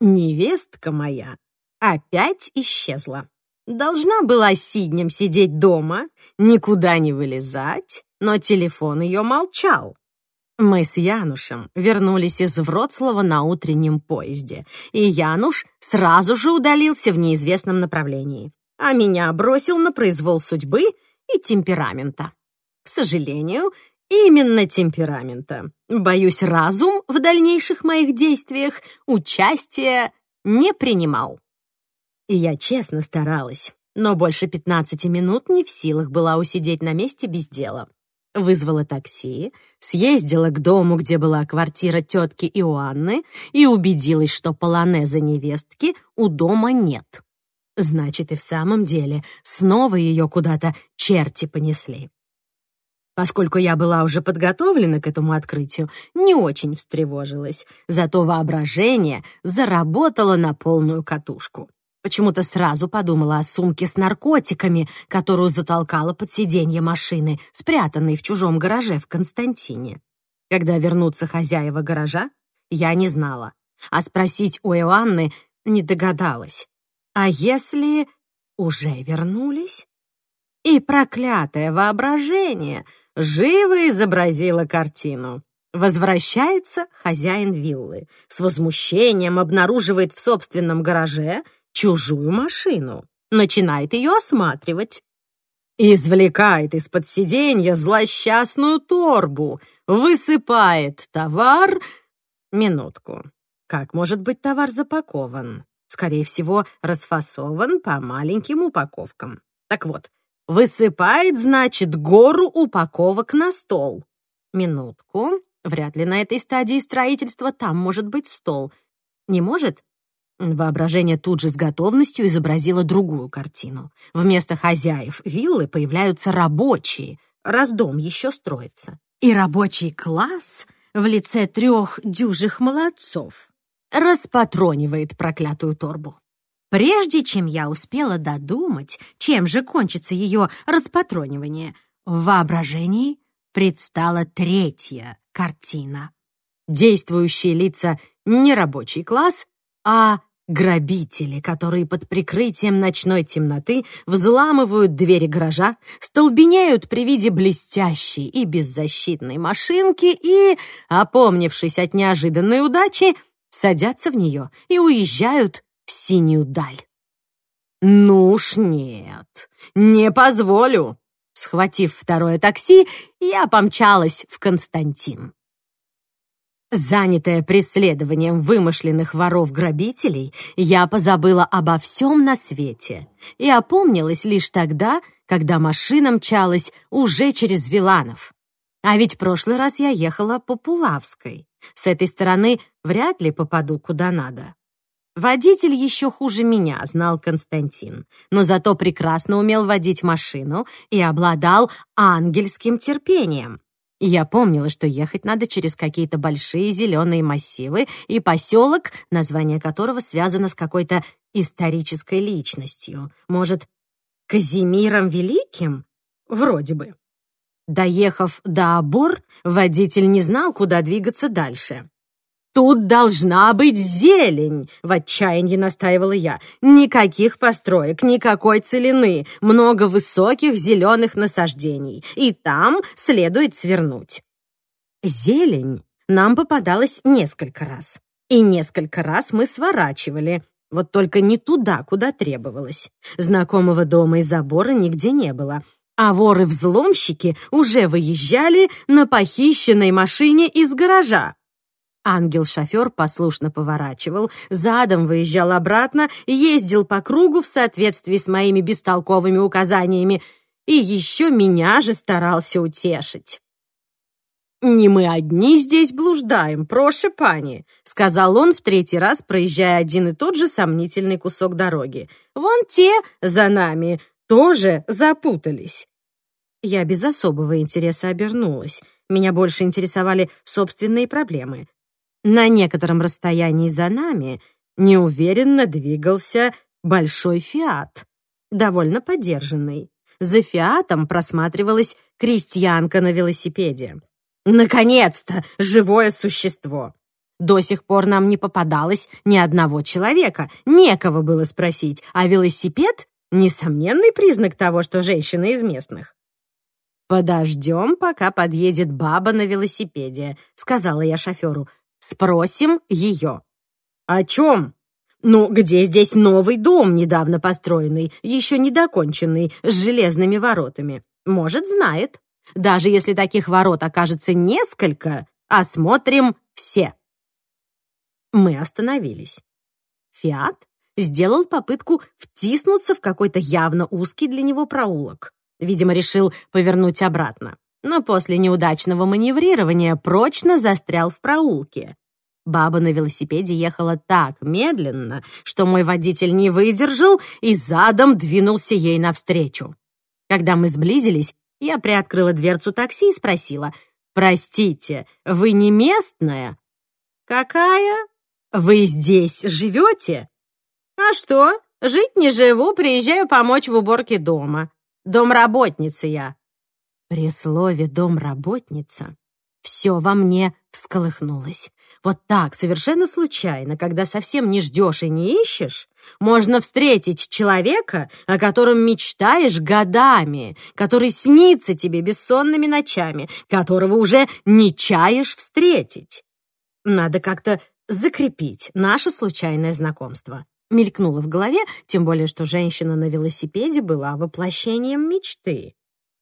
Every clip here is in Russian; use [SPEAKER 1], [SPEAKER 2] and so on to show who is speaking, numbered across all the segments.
[SPEAKER 1] Невестка моя опять исчезла. Должна была сиднем сидеть дома, никуда не вылезать, но телефон ее молчал. Мы с Янушем вернулись из Вроцлава на утреннем поезде, и Януш сразу же удалился в неизвестном направлении, а меня бросил на произвол судьбы и темперамента. К сожалению, именно темперамента. Боюсь, разум в дальнейших моих действиях участия не принимал. И я честно старалась, но больше 15 минут не в силах была усидеть на месте без дела вызвала такси, съездила к дому, где была квартира тетки Иоанны, и убедилась, что полонеза невестки у дома нет. Значит, и в самом деле снова ее куда-то черти понесли. Поскольку я была уже подготовлена к этому открытию, не очень встревожилась, зато воображение заработало на полную катушку. Почему-то сразу подумала о сумке с наркотиками, которую затолкала под сиденье машины, спрятанной в чужом гараже в Константине. Когда вернутся хозяева гаража, я не знала, а спросить у Иоанны не догадалась. А если уже вернулись? И проклятое воображение живо изобразило картину. Возвращается хозяин виллы, с возмущением обнаруживает в собственном гараже — чужую машину, начинает ее осматривать. Извлекает из-под сиденья злосчастную торбу, высыпает товар... Минутку. Как может быть товар запакован? Скорее всего, расфасован по маленьким упаковкам. Так вот, высыпает, значит, гору упаковок на стол. Минутку. Вряд ли на этой стадии строительства там может быть стол. Не может? Воображение тут же с готовностью изобразило другую картину. Вместо хозяев виллы появляются рабочие, раз дом еще строится. И рабочий класс в лице трех дюжих молодцов распатронивает проклятую торбу. Прежде чем я успела додумать, чем же кончится ее распатронивание, в воображении предстала третья картина. Действующие лица не рабочий класс, а Грабители, которые под прикрытием ночной темноты взламывают двери гаража, столбеняют при виде блестящей и беззащитной машинки и, опомнившись от неожиданной удачи, садятся в нее и уезжают синюю даль. «Ну уж нет, не позволю!» Схватив второе такси, я помчалась в Константин. Занятая преследованием вымышленных воров-грабителей, я позабыла обо всем на свете и опомнилась лишь тогда, когда машина мчалась уже через Виланов. А ведь прошлый раз я ехала по Пулавской. С этой стороны вряд ли попаду куда надо. Водитель еще хуже меня, знал Константин, но зато прекрасно умел водить машину и обладал ангельским терпением. Я помнила, что ехать надо через какие-то большие зеленые массивы и поселок, название которого связано с какой-то исторической личностью. Может, Казимиром Великим? Вроде бы. Доехав до Обор, водитель не знал, куда двигаться дальше. «Тут должна быть зелень!» — в отчаянии настаивала я. «Никаких построек, никакой целины, много высоких зеленых насаждений, и там следует свернуть». Зелень нам попадалась несколько раз, и несколько раз мы сворачивали, вот только не туда, куда требовалось. Знакомого дома и забора нигде не было, а воры-взломщики уже выезжали на похищенной машине из гаража. Ангел-шофер послушно поворачивал, задом выезжал обратно, ездил по кругу в соответствии с моими бестолковыми указаниями и еще меня же старался утешить. «Не мы одни здесь блуждаем, проше пани», — сказал он в третий раз, проезжая один и тот же сомнительный кусок дороги. «Вон те за нами тоже запутались». Я без особого интереса обернулась. Меня больше интересовали собственные проблемы. На некотором расстоянии за нами неуверенно двигался большой «Фиат», довольно подержанный. За «Фиатом» просматривалась крестьянка на велосипеде. Наконец-то! Живое существо! До сих пор нам не попадалось ни одного человека, некого было спросить, а велосипед — несомненный признак того, что женщина из местных. «Подождем, пока подъедет баба на велосипеде», — сказала я шоферу. «Спросим ее». «О чем?» «Ну, где здесь новый дом, недавно построенный, еще недоконченный, с железными воротами? Может, знает. Даже если таких ворот окажется несколько, осмотрим все». Мы остановились. «Фиат» сделал попытку втиснуться в какой-то явно узкий для него проулок. Видимо, решил повернуть обратно. Но после неудачного маневрирования прочно застрял в проулке. Баба на велосипеде ехала так медленно, что мой водитель не выдержал и задом двинулся ей навстречу. Когда мы сблизились, я приоткрыла дверцу такси и спросила, «Простите, вы не местная?» «Какая? Вы здесь живете?» «А что? Жить не живу, приезжаю помочь в уборке дома. Домработница я». При слове «домработница» все во мне всколыхнулось. Вот так, совершенно случайно, когда совсем не ждешь и не ищешь, можно встретить человека, о котором мечтаешь годами, который снится тебе бессонными ночами, которого уже не чаешь встретить. Надо как-то закрепить наше случайное знакомство мелькнуло в голове, тем более что женщина на велосипеде была воплощением мечты.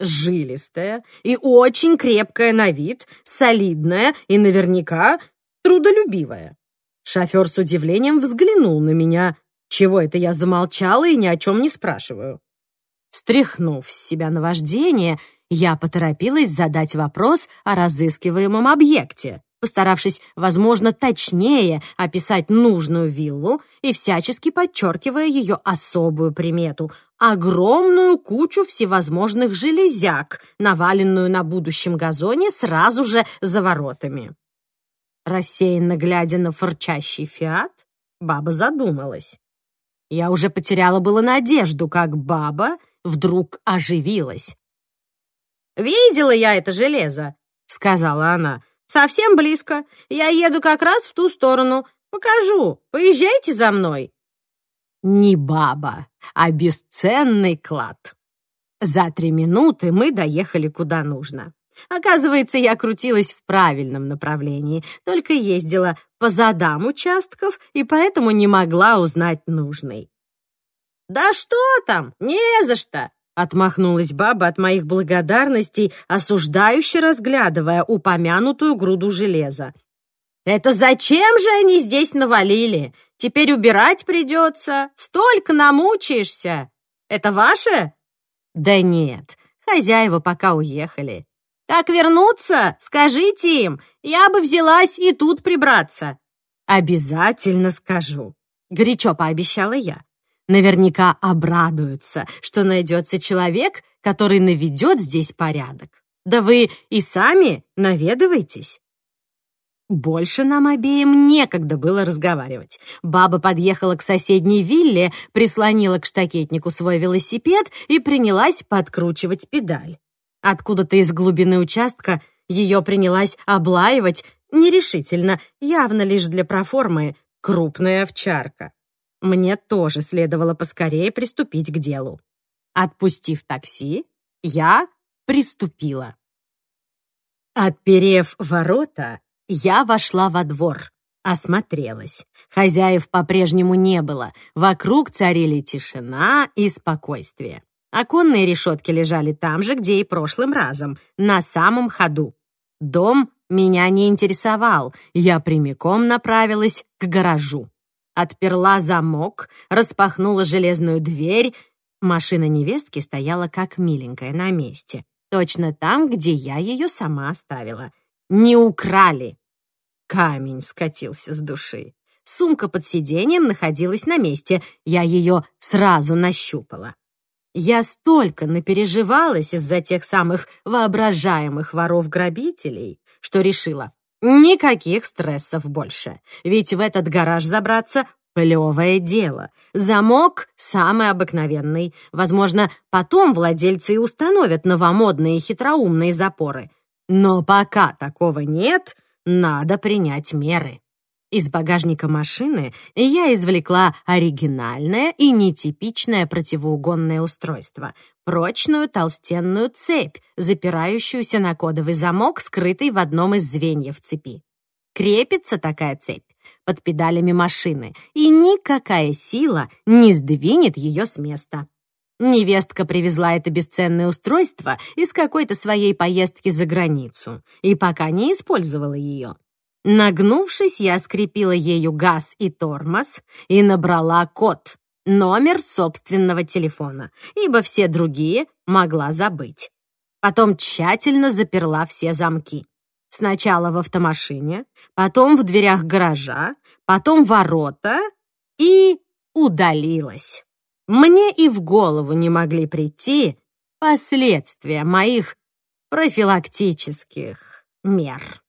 [SPEAKER 1] Жилистая и очень крепкая на вид, солидная и наверняка трудолюбивая. Шофер с удивлением взглянул на меня. Чего это я замолчала и ни о чем не спрашиваю? Стряхнув с себя наваждение, я поторопилась задать вопрос о разыскиваемом объекте постаравшись, возможно, точнее описать нужную виллу и всячески подчеркивая ее особую примету — огромную кучу всевозможных железяк, наваленную на будущем газоне сразу же за воротами. Рассеянно глядя на фырчащий фиат, баба задумалась. Я уже потеряла было надежду, как баба вдруг оживилась. «Видела я это железо», — сказала она. Совсем близко. Я еду как раз в ту сторону. Покажу. Поезжайте за мной». Не баба, а бесценный клад. За три минуты мы доехали куда нужно. Оказывается, я крутилась в правильном направлении, только ездила по задам участков и поэтому не могла узнать нужный. «Да что там? Не за что!» Отмахнулась баба от моих благодарностей, осуждающе разглядывая упомянутую груду железа. «Это зачем же они здесь навалили? Теперь убирать придется. Столько намучаешься. Это ваше?» «Да нет, хозяева пока уехали. Как вернуться, скажите им. Я бы взялась и тут прибраться». «Обязательно скажу», — горячо пообещала я наверняка обрадуются, что найдется человек, который наведет здесь порядок. Да вы и сами наведывайтесь. Больше нам обеим некогда было разговаривать. Баба подъехала к соседней вилле, прислонила к штакетнику свой велосипед и принялась подкручивать педаль. Откуда-то из глубины участка ее принялась облаивать нерешительно, явно лишь для проформы, крупная овчарка. Мне тоже следовало поскорее приступить к делу. Отпустив такси, я приступила. Отперев ворота, я вошла во двор, осмотрелась. Хозяев по-прежнему не было, вокруг царили тишина и спокойствие. Оконные решетки лежали там же, где и прошлым разом, на самом ходу. Дом меня не интересовал, я прямиком направилась к гаражу отперла замок, распахнула железную дверь. Машина невестки стояла как миленькая на месте, точно там, где я ее сама оставила. Не украли. Камень скатился с души. Сумка под сиденьем находилась на месте, я ее сразу нащупала. Я столько напереживалась из-за тех самых воображаемых воров-грабителей, что решила, Никаких стрессов больше, ведь в этот гараж забраться — плевое дело. Замок самый обыкновенный. Возможно, потом владельцы и установят новомодные хитроумные запоры. Но пока такого нет, надо принять меры. Из багажника машины я извлекла оригинальное и нетипичное противоугонное устройство — прочную толстенную цепь, запирающуюся на кодовый замок, скрытый в одном из звеньев цепи. Крепится такая цепь под педалями машины, и никакая сила не сдвинет ее с места. Невестка привезла это бесценное устройство из какой-то своей поездки за границу и пока не использовала ее. Нагнувшись, я скрепила ею газ и тормоз и набрала код, номер собственного телефона, ибо все другие могла забыть. Потом тщательно заперла все замки. Сначала в автомашине, потом в дверях гаража, потом ворота и удалилась. Мне и в голову не могли прийти последствия моих профилактических мер.